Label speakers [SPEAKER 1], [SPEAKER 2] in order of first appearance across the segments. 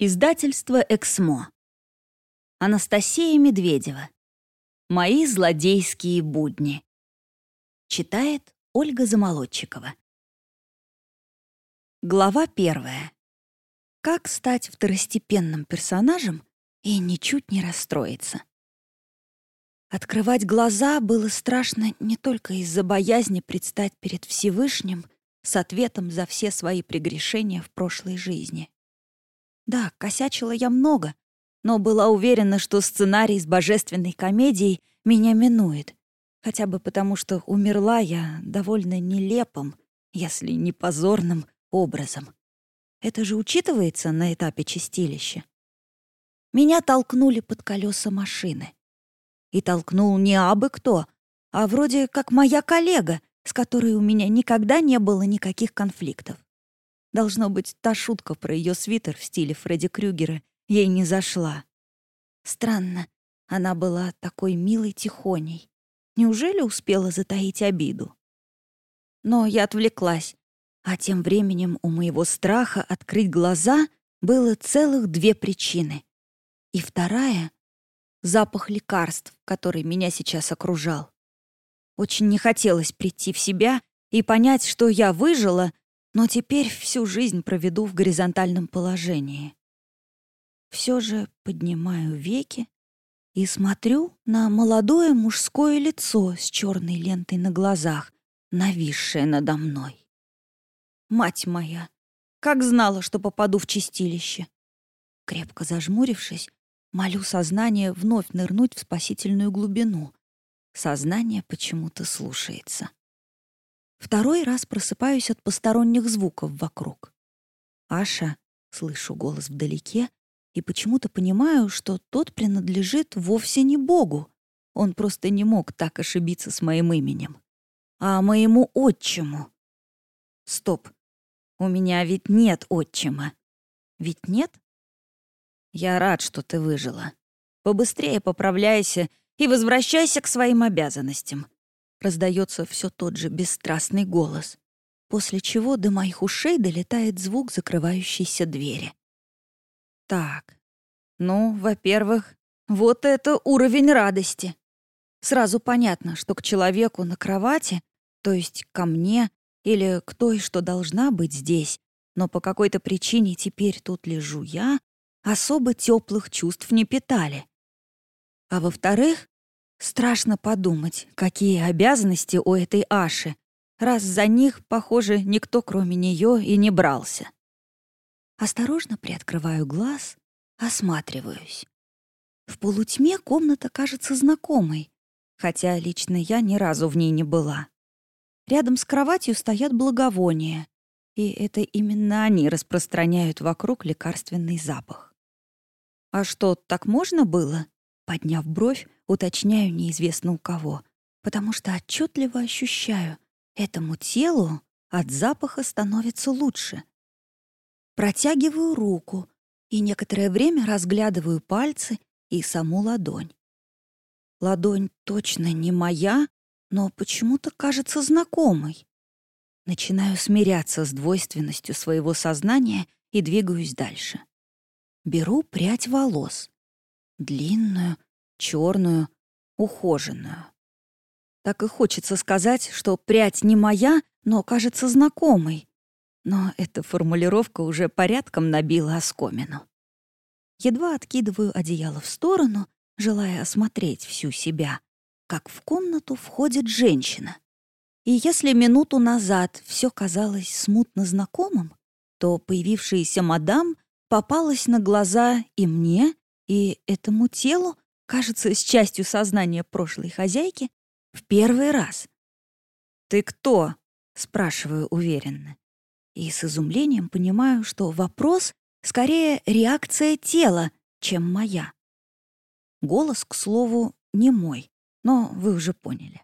[SPEAKER 1] Издательство «Эксмо». Анастасия Медведева. «Мои злодейские будни». Читает Ольга Замолодчикова. Глава первая. Как стать второстепенным персонажем и ничуть не расстроиться. Открывать глаза было страшно не только из-за боязни предстать перед Всевышним с ответом за все свои прегрешения в прошлой жизни. Да, косячила я много, но была уверена, что сценарий с божественной комедией меня минует. Хотя бы потому, что умерла я довольно нелепым, если не позорным, образом. Это же учитывается на этапе чистилища. Меня толкнули под колеса машины. И толкнул не абы кто, а вроде как моя коллега, с которой у меня никогда не было никаких конфликтов. Должно быть, та шутка про ее свитер в стиле Фредди Крюгера ей не зашла. Странно, она была такой милой тихоней. Неужели успела затаить обиду? Но я отвлеклась, а тем временем у моего страха открыть глаза было целых две причины. И вторая — запах лекарств, который меня сейчас окружал. Очень не хотелось прийти в себя и понять, что я выжила, но теперь всю жизнь проведу в горизонтальном положении. Все же поднимаю веки и смотрю на молодое мужское лицо с черной лентой на глазах, нависшее надо мной. Мать моя, как знала, что попаду в чистилище. Крепко зажмурившись, молю сознание вновь нырнуть в спасительную глубину. Сознание почему-то слушается. Второй раз просыпаюсь от посторонних звуков вокруг. «Аша», — слышу голос вдалеке, и почему-то понимаю, что тот принадлежит вовсе не Богу. Он просто не мог так ошибиться с моим именем. А моему отчиму. Стоп. У меня ведь нет отчима. Ведь нет? Я рад, что ты выжила. Побыстрее поправляйся и возвращайся к своим обязанностям раздается все тот же бесстрастный голос, после чего до моих ушей долетает звук закрывающейся двери. Так, ну, во-первых, вот это уровень радости. Сразу понятно, что к человеку на кровати, то есть ко мне или к той, что должна быть здесь, но по какой-то причине теперь тут лежу я, особо теплых чувств не питали. А во-вторых, Страшно подумать, какие обязанности у этой Аши, раз за них, похоже, никто кроме нее и не брался. Осторожно приоткрываю глаз, осматриваюсь. В полутьме комната кажется знакомой, хотя лично я ни разу в ней не была. Рядом с кроватью стоят благовония, и это именно они распространяют вокруг лекарственный запах. А что, так можно было? Подняв бровь, уточняю неизвестно у кого, потому что отчетливо ощущаю, этому телу от запаха становится лучше. Протягиваю руку и некоторое время разглядываю пальцы и саму ладонь. Ладонь точно не моя, но почему-то кажется знакомой. Начинаю смиряться с двойственностью своего сознания и двигаюсь дальше. Беру прядь волос длинную, черную, ухоженную. Так и хочется сказать, что прядь не моя, но кажется знакомой. Но эта формулировка уже порядком набила оскомину. Едва откидываю одеяло в сторону, желая осмотреть всю себя, как в комнату входит женщина. И если минуту назад все казалось смутно знакомым, то появившаяся мадам попалась на глаза и мне, и этому телу, кажется, с частью сознания прошлой хозяйки, в первый раз. «Ты кто?» — спрашиваю уверенно. И с изумлением понимаю, что вопрос скорее реакция тела, чем моя. Голос, к слову, не мой, но вы уже поняли.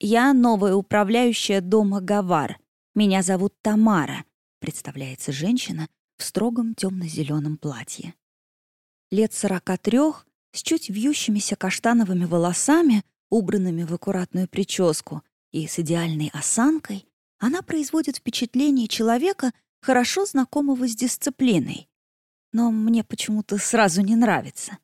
[SPEAKER 1] «Я новая управляющая дома Гавар. Меня зовут Тамара», — представляется женщина в строгом темно-зеленом платье лет сорока трех, с чуть вьющимися каштановыми волосами, убранными в аккуратную прическу и с идеальной осанкой, она производит впечатление человека, хорошо знакомого с дисциплиной. но мне почему-то сразу не нравится.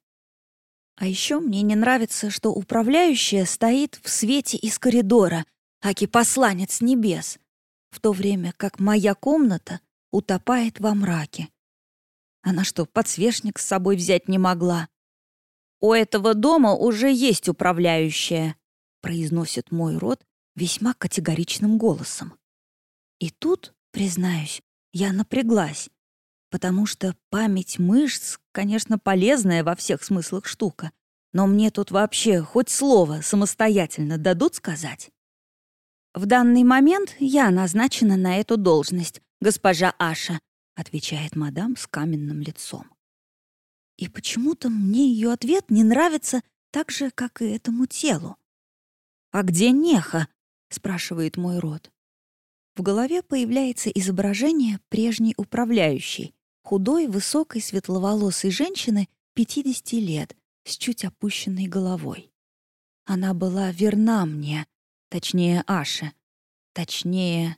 [SPEAKER 1] А еще мне не нравится, что управляющая стоит в свете из коридора, аки посланец небес, в то время как моя комната утопает во мраке. Она что, подсвечник с собой взять не могла? «У этого дома уже есть управляющая», — произносит мой род весьма категоричным голосом. И тут, признаюсь, я напряглась, потому что память мышц, конечно, полезная во всех смыслах штука, но мне тут вообще хоть слово самостоятельно дадут сказать? В данный момент я назначена на эту должность, госпожа Аша, отвечает мадам с каменным лицом. И почему-то мне ее ответ не нравится так же, как и этому телу. «А где Неха?» — спрашивает мой род. В голове появляется изображение прежней управляющей, худой, высокой, светловолосой женщины 50 лет с чуть опущенной головой. Она была верна мне, точнее, Аше. Точнее...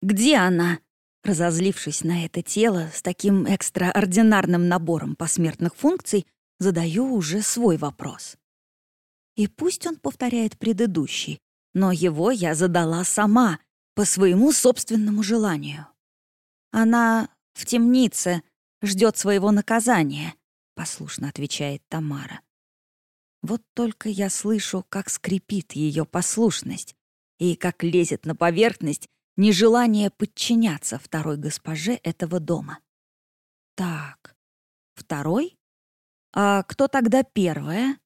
[SPEAKER 1] «Где она?» Разозлившись на это тело с таким экстраординарным набором посмертных функций, задаю уже свой вопрос. И пусть он повторяет предыдущий, но его я задала сама, по своему собственному желанию. Она «В темнице. Ждет своего наказания», — послушно отвечает Тамара. Вот только я слышу, как скрипит ее послушность и как лезет на поверхность нежелание подчиняться второй госпоже этого дома. Так, второй? А кто тогда первая?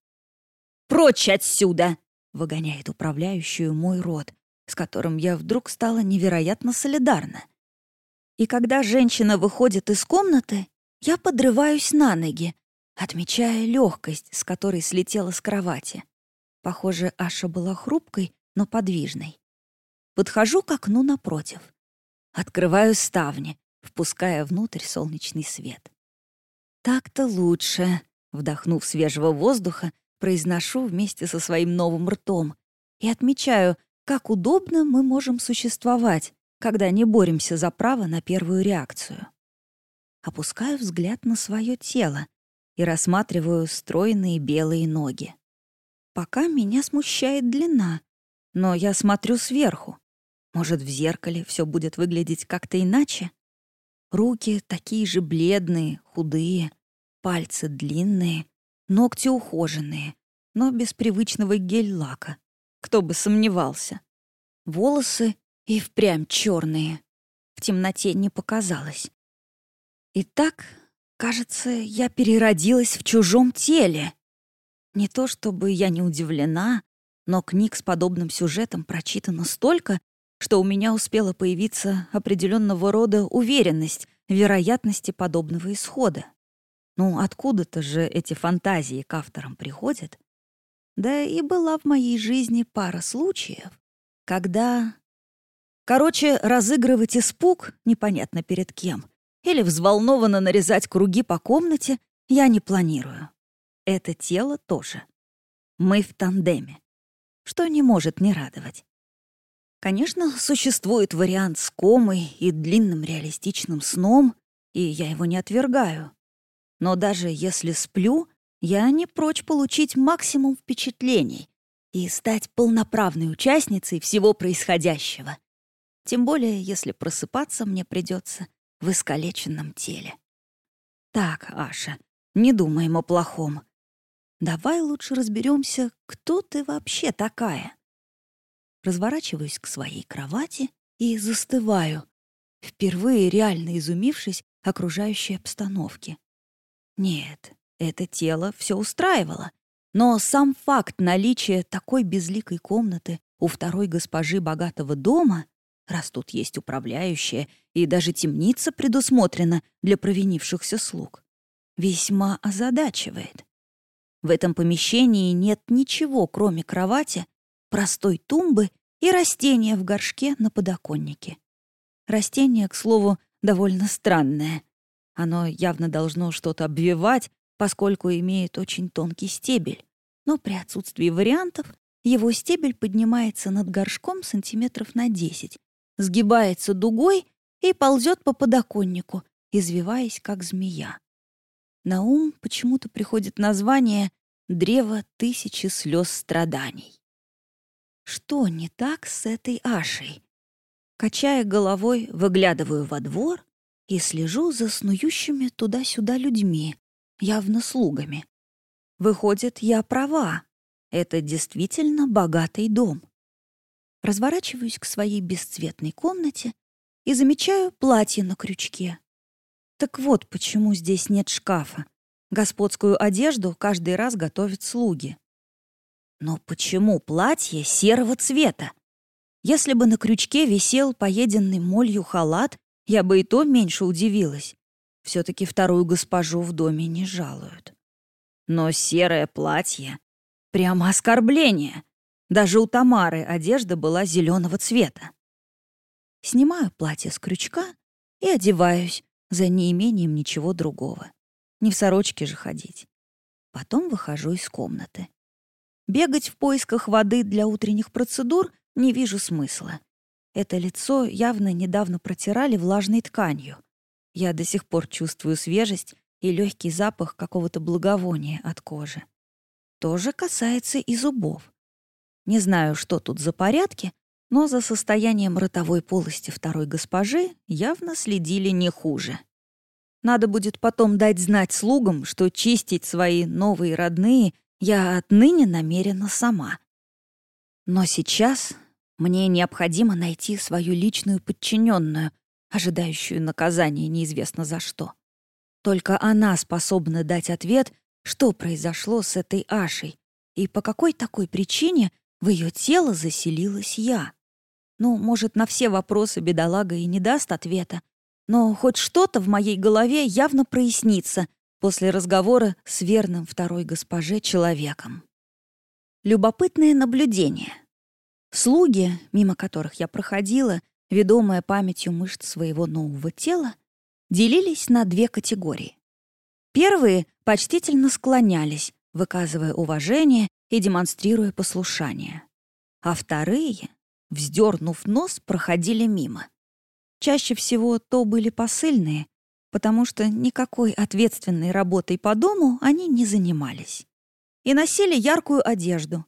[SPEAKER 1] «Прочь отсюда!» — выгоняет управляющую мой род, с которым я вдруг стала невероятно солидарна. И когда женщина выходит из комнаты, я подрываюсь на ноги, отмечая легкость, с которой слетела с кровати. Похоже, Аша была хрупкой, но подвижной. Подхожу к окну напротив. Открываю ставни, впуская внутрь солнечный свет. Так-то лучше, вдохнув свежего воздуха, произношу вместе со своим новым ртом и отмечаю, как удобно мы можем существовать, когда не боремся за право на первую реакцию. Опускаю взгляд на свое тело и рассматриваю стройные белые ноги. Пока меня смущает длина, но я смотрю сверху. Может, в зеркале все будет выглядеть как-то иначе? Руки такие же бледные, худые, пальцы длинные, ногти ухоженные, но без привычного гель-лака. Кто бы сомневался. Волосы и впрямь черные. В темноте не показалось. Итак, кажется, я переродилась в чужом теле. Не то чтобы я не удивлена, но книг с подобным сюжетом прочитано столько, что у меня успела появиться определенного рода уверенность в вероятности подобного исхода. Ну, откуда-то же эти фантазии к авторам приходят? Да и была в моей жизни пара случаев, когда Короче, разыгрывать испуг непонятно перед кем или взволнованно нарезать круги по комнате я не планирую. Это тело тоже. Мы в тандеме, что не может не радовать. Конечно, существует вариант с комой и длинным реалистичным сном, и я его не отвергаю. Но даже если сплю, я не прочь получить максимум впечатлений и стать полноправной участницей всего происходящего — тем более, если просыпаться мне придется в искалеченном теле. Так, Аша, не думаем о плохом. Давай лучше разберемся, кто ты вообще такая. Разворачиваюсь к своей кровати и застываю, впервые реально изумившись окружающей обстановке. Нет, это тело все устраивало, но сам факт наличия такой безликой комнаты у второй госпожи богатого дома раз тут есть управляющая и даже темница предусмотрена для провинившихся слуг, весьма озадачивает. В этом помещении нет ничего, кроме кровати, простой тумбы и растения в горшке на подоконнике. Растение, к слову, довольно странное. Оно явно должно что-то обвивать, поскольку имеет очень тонкий стебель. Но при отсутствии вариантов его стебель поднимается над горшком сантиметров на 10 сгибается дугой и ползет по подоконнику, извиваясь, как змея. На ум почему-то приходит название «Древо тысячи слез страданий». Что не так с этой Ашей? Качая головой, выглядываю во двор и слежу за снующими туда-сюда людьми, явно слугами. Выходит, я права. Это действительно богатый дом. Разворачиваюсь к своей бесцветной комнате и замечаю платье на крючке. Так вот, почему здесь нет шкафа. Господскую одежду каждый раз готовят слуги. Но почему платье серого цвета? Если бы на крючке висел поеденный молью халат, я бы и то меньше удивилась. все таки вторую госпожу в доме не жалуют. Но серое платье — прямо оскорбление. Даже у Тамары одежда была зеленого цвета. Снимаю платье с крючка и одеваюсь за неимением ничего другого. Не в сорочке же ходить. Потом выхожу из комнаты. Бегать в поисках воды для утренних процедур не вижу смысла. Это лицо явно недавно протирали влажной тканью. Я до сих пор чувствую свежесть и легкий запах какого-то благовония от кожи. То же касается и зубов. Не знаю, что тут за порядки, но за состоянием ротовой полости второй госпожи явно следили не хуже. Надо будет потом дать знать слугам, что чистить свои новые родные я отныне намерена сама. Но сейчас мне необходимо найти свою личную подчиненную, ожидающую наказания неизвестно за что. Только она способна дать ответ, что произошло с этой Ашей и по какой такой причине в ее тело заселилась я. Ну, может, на все вопросы бедолага и не даст ответа, но хоть что-то в моей голове явно прояснится, после разговора с верным второй госпоже человеком. Любопытное наблюдение. Слуги, мимо которых я проходила, ведомая памятью мышц своего нового тела, делились на две категории. Первые почтительно склонялись, выказывая уважение и демонстрируя послушание. А вторые, вздернув нос, проходили мимо. Чаще всего то были посыльные, потому что никакой ответственной работой по дому они не занимались. И носили яркую одежду,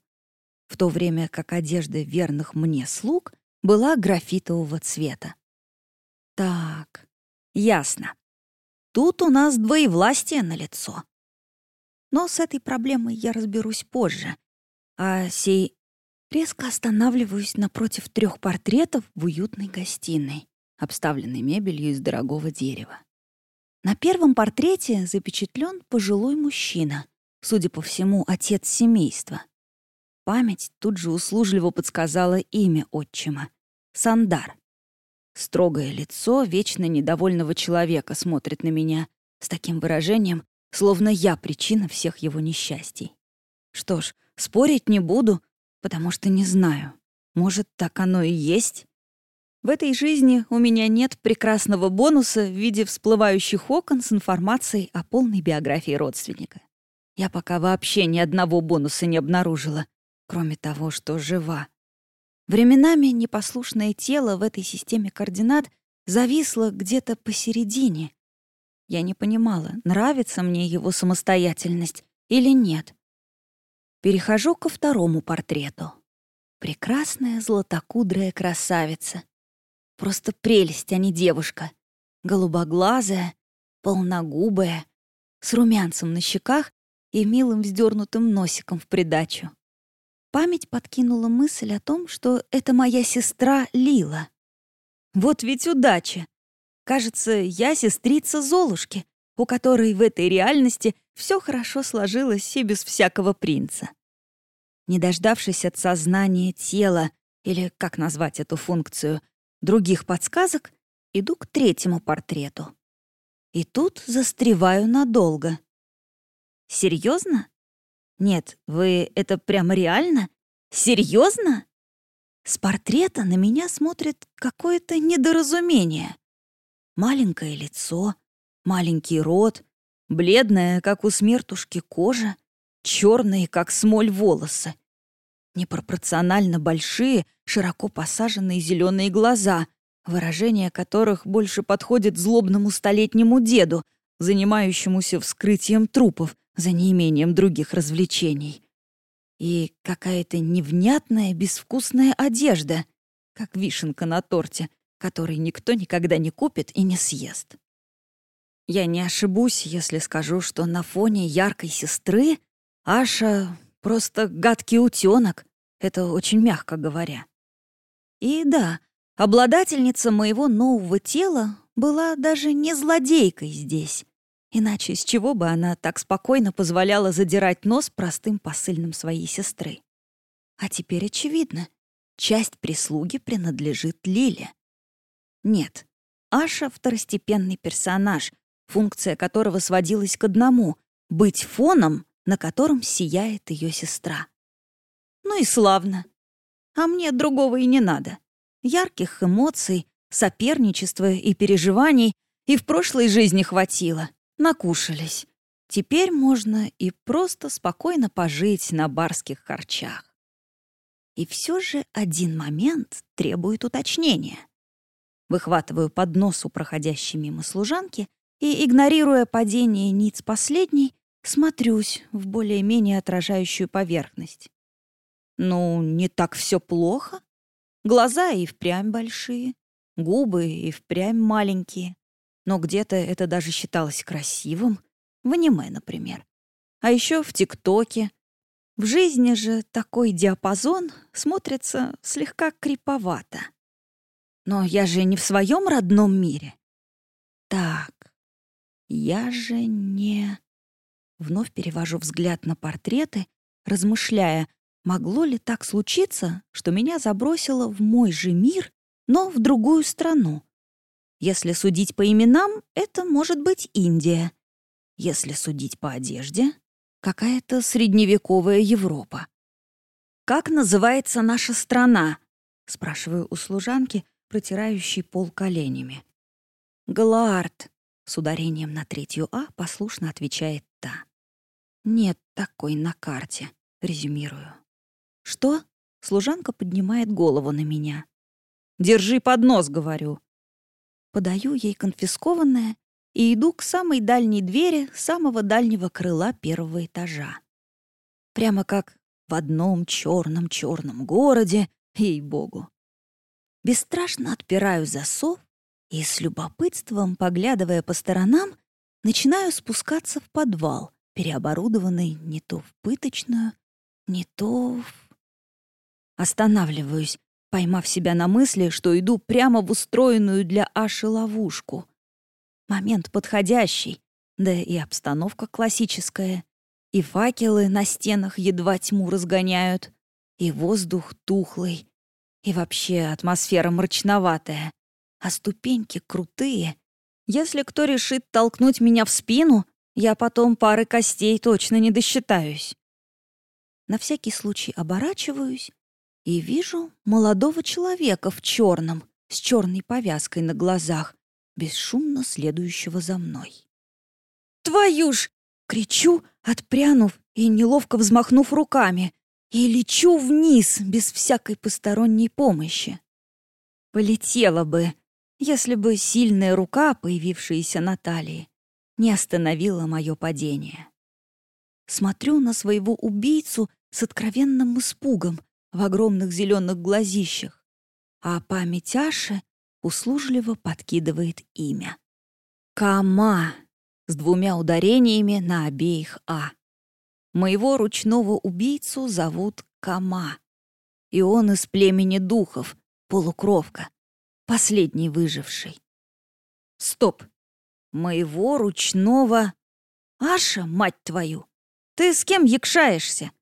[SPEAKER 1] в то время как одежда верных мне слуг была графитового цвета. Так, ясно. Тут у нас двоевластие на лицо. Но с этой проблемой я разберусь позже. А сей резко останавливаюсь напротив трех портретов в уютной гостиной, обставленной мебелью из дорогого дерева. На первом портрете запечатлен пожилой мужчина, судя по всему, отец семейства. Память тут же услужливо подсказала имя отчима — Сандар. Строгое лицо вечно недовольного человека смотрит на меня с таким выражением, словно я причина всех его несчастий. Что ж, спорить не буду, потому что не знаю. Может, так оно и есть? В этой жизни у меня нет прекрасного бонуса в виде всплывающих окон с информацией о полной биографии родственника. Я пока вообще ни одного бонуса не обнаружила, кроме того, что жива. Временами непослушное тело в этой системе координат зависло где-то посередине. Я не понимала, нравится мне его самостоятельность или нет. Перехожу ко второму портрету. Прекрасная златокудрая красавица. Просто прелесть, а не девушка. Голубоглазая, полногубая, с румянцем на щеках и милым вздернутым носиком в придачу. Память подкинула мысль о том, что это моя сестра Лила. Вот ведь удача! Кажется, я сестрица Золушки, у которой в этой реальности все хорошо сложилось и без всякого принца. Не дождавшись от сознания тела, или как назвать эту функцию, других подсказок, иду к третьему портрету. И тут застреваю надолго. Серьезно? Нет, вы это прямо реально? Серьезно? С портрета на меня смотрит какое-то недоразумение. Маленькое лицо, маленький рот, бледная, как у смертушки, кожа, черные, как смоль, волосы непропорционально большие, широко посаженные зеленые глаза, выражение которых больше подходит злобному столетнему деду, занимающемуся вскрытием трупов за неимением других развлечений. И какая-то невнятная, безвкусная одежда, как вишенка на торте, который никто никогда не купит и не съест. Я не ошибусь, если скажу, что на фоне яркой сестры Аша просто гадкий утенок, это очень мягко говоря. И да, обладательница моего нового тела была даже не злодейкой здесь. Иначе с чего бы она так спокойно позволяла задирать нос простым посыльным своей сестры? А теперь очевидно, часть прислуги принадлежит Лиле. Нет, Аша — второстепенный персонаж, функция которого сводилась к одному — быть фоном, на котором сияет ее сестра. Ну и славно. А мне другого и не надо. Ярких эмоций, соперничества и переживаний и в прошлой жизни хватило. Накушались. Теперь можно и просто спокойно пожить на барских харчах. И все же один момент требует уточнения. Выхватываю поднос у проходящей мимо служанки и, игнорируя падение ниц последней, смотрюсь в более-менее отражающую поверхность. Ну, не так все плохо. Глаза и впрямь большие, губы и впрямь маленькие. Но где-то это даже считалось красивым. В аниме, например. А еще в ТикТоке. В жизни же такой диапазон смотрится слегка криповато. Но я же не в своем родном мире. Так, я же не... Вновь перевожу взгляд на портреты, размышляя, Могло ли так случиться, что меня забросило в мой же мир, но в другую страну? Если судить по именам, это может быть Индия. Если судить по одежде, какая-то средневековая Европа. «Как называется наша страна?» — спрашиваю у служанки, протирающей пол коленями. «Галаард», — с ударением на третью «а» послушно отвечает. «Нет такой на карте», — резюмирую. «Что?» — служанка поднимает голову на меня. «Держи поднос», — говорю. Подаю ей конфискованное и иду к самой дальней двери самого дальнего крыла первого этажа. Прямо как в одном черном-черном городе, ей-богу. Бесстрашно отпираю засов и с любопытством, поглядывая по сторонам, начинаю спускаться в подвал, переоборудованный не то в пыточную, не то в Останавливаюсь, поймав себя на мысли, что иду прямо в устроенную для Аши ловушку. Момент подходящий, да и обстановка классическая. И факелы на стенах едва тьму разгоняют, и воздух тухлый, и вообще атмосфера мрачноватая. А ступеньки крутые. Если кто решит толкнуть меня в спину, я потом пары костей точно не досчитаюсь. На всякий случай оборачиваюсь и вижу молодого человека в черном, с черной повязкой на глазах, бесшумно следующего за мной. «Твою ж!» — кричу, отпрянув и неловко взмахнув руками, и лечу вниз без всякой посторонней помощи. Полетела бы, если бы сильная рука, появившаяся на талии, не остановила мое падение. Смотрю на своего убийцу с откровенным испугом, в огромных зеленых глазищах, а память Аши услужливо подкидывает имя. Кама с двумя ударениями на обеих «а». Моего ручного убийцу зовут Кама, и он из племени духов, полукровка, последний выживший. Стоп! Моего ручного... Аша, мать твою! Ты с кем якшаешься?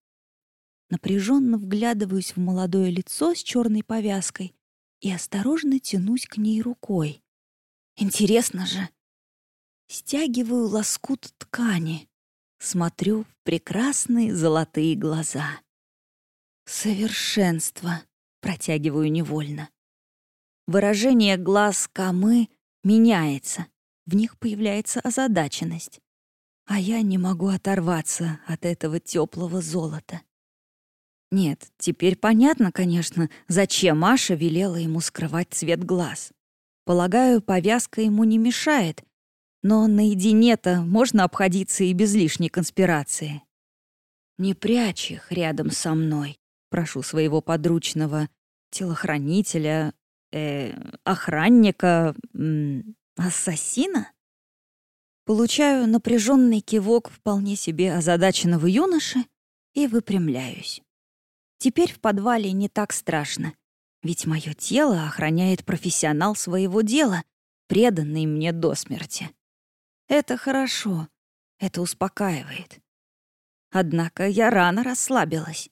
[SPEAKER 1] напряженно вглядываюсь в молодое лицо с черной повязкой и осторожно тянусь к ней рукой. Интересно же. Стягиваю лоскут ткани, смотрю в прекрасные золотые глаза. Совершенство, протягиваю невольно. Выражение глаз Камы меняется, в них появляется озадаченность. А я не могу оторваться от этого теплого золота. Нет, теперь понятно, конечно, зачем Маша велела ему скрывать цвет глаз. Полагаю, повязка ему не мешает, Но наедине-то можно обходиться и без лишней конспирации. Не прячь их рядом со мной, прошу своего подручного телохранителя, э, охранника, ассасина. Получаю напряженный кивок вполне себе озадаченного юноши и выпрямляюсь. Теперь в подвале не так страшно, ведь мое тело охраняет профессионал своего дела, преданный мне до смерти. Это хорошо, это успокаивает. Однако я рано расслабилась.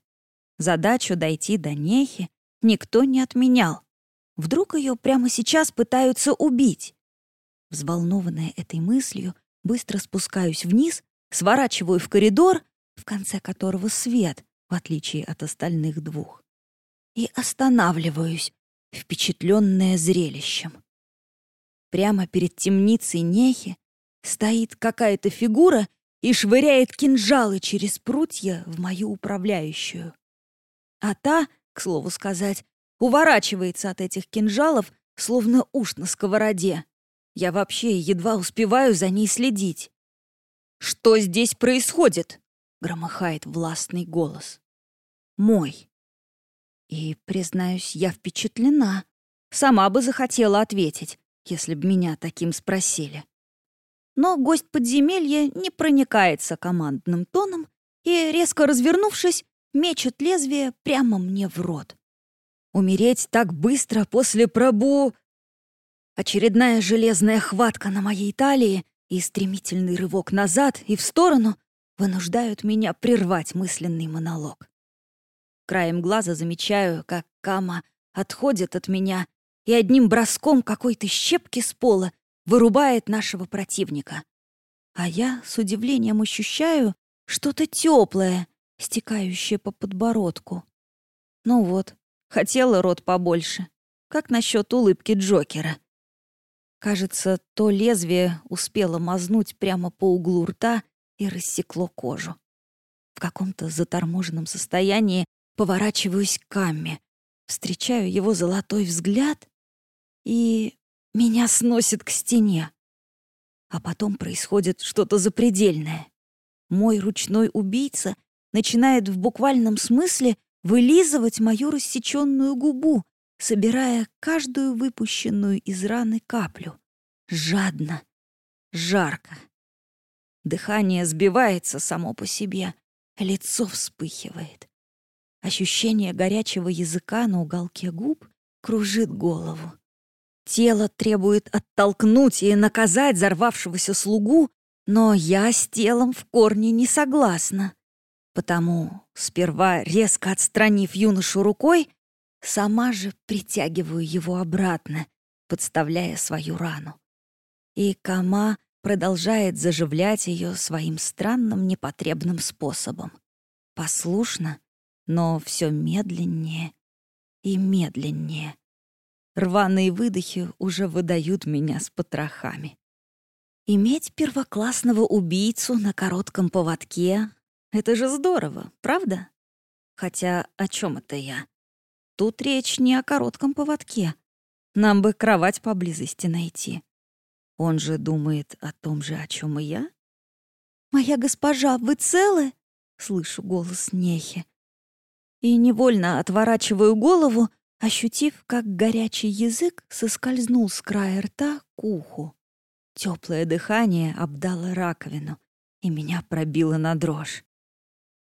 [SPEAKER 1] Задачу дойти до Нехи никто не отменял. Вдруг ее прямо сейчас пытаются убить? Взволнованная этой мыслью, быстро спускаюсь вниз, сворачиваю в коридор, в конце которого свет, в отличие от остальных двух, и останавливаюсь, впечатленная зрелищем. Прямо перед темницей Нехи стоит какая-то фигура и швыряет кинжалы через прутья в мою управляющую. А та, к слову сказать, уворачивается от этих кинжалов, словно уж на сковороде. Я вообще едва успеваю за ней следить. «Что здесь происходит?» — громыхает властный голос. «Мой». И, признаюсь, я впечатлена. Сама бы захотела ответить, если б меня таким спросили. Но гость подземелья не проникается командным тоном и, резко развернувшись, мечет лезвие прямо мне в рот. Умереть так быстро после пробу... Очередная железная хватка на моей талии и стремительный рывок назад и в сторону вынуждают меня прервать мысленный монолог. Краем глаза замечаю, как Кама отходит от меня и одним броском какой-то щепки с пола вырубает нашего противника. А я с удивлением ощущаю что-то теплое, стекающее по подбородку. Ну вот, хотела рот побольше. Как насчет улыбки Джокера? Кажется, то лезвие успело мазнуть прямо по углу рта и рассекло кожу. В каком-то заторможенном состоянии поворачиваюсь к Камме, встречаю его золотой взгляд и меня сносит к стене. А потом происходит что-то запредельное. Мой ручной убийца начинает в буквальном смысле вылизывать мою рассеченную губу, собирая каждую выпущенную из раны каплю. Жадно, жарко. Дыхание сбивается само по себе, лицо вспыхивает. Ощущение горячего языка на уголке губ кружит голову. Тело требует оттолкнуть и наказать взорвавшегося слугу, но я с телом в корне не согласна. Потому, сперва резко отстранив юношу рукой, сама же притягиваю его обратно, подставляя свою рану. И Кама продолжает заживлять ее своим странным непотребным способом. Послушно, но все медленнее и медленнее. Рваные выдохи уже выдают меня с потрохами. Иметь первоклассного убийцу на коротком поводке — это же здорово, правда? Хотя о чем это я? Тут речь не о коротком поводке. Нам бы кровать поблизости найти. Он же думает о том же, о чем и я. «Моя госпожа, вы целы?» — слышу голос Нехи. И невольно отворачиваю голову, ощутив, как горячий язык соскользнул с края рта к уху. Теплое дыхание обдало раковину, и меня пробило на дрожь.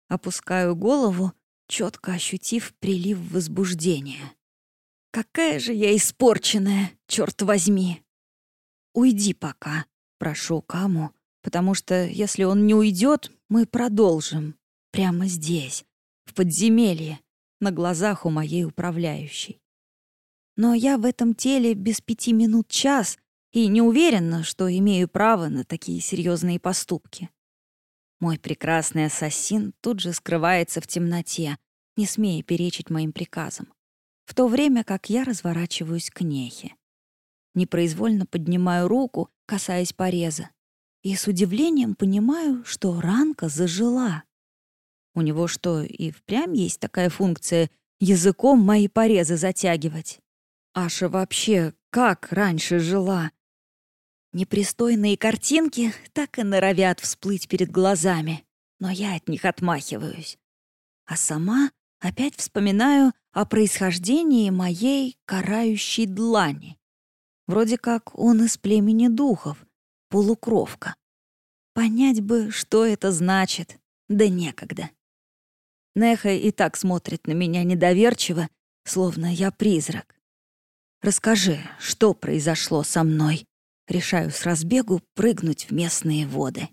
[SPEAKER 1] Опускаю голову, четко ощутив прилив возбуждения. Какая же я испорченная, черт возьми! Уйди пока, прошу Каму, потому что если он не уйдет, мы продолжим. Прямо здесь, в подземелье, на глазах у моей управляющей. Но я в этом теле без пяти минут час и не уверена, что имею право на такие серьезные поступки. Мой прекрасный ассасин тут же скрывается в темноте, не смея перечить моим приказам, в то время как я разворачиваюсь к Нехе. Непроизвольно поднимаю руку, касаясь пореза, и с удивлением понимаю, что ранка зажила. У него что, и впрямь есть такая функция языком мои порезы затягивать? Аша вообще как раньше жила? Непристойные картинки так и норовят всплыть перед глазами, но я от них отмахиваюсь. А сама опять вспоминаю о происхождении моей карающей длани. Вроде как он из племени духов, полукровка. Понять бы, что это значит, да некогда. Неха и так смотрит на меня недоверчиво, словно я призрак. Расскажи, что произошло со мной. Решаю с разбегу прыгнуть в местные воды.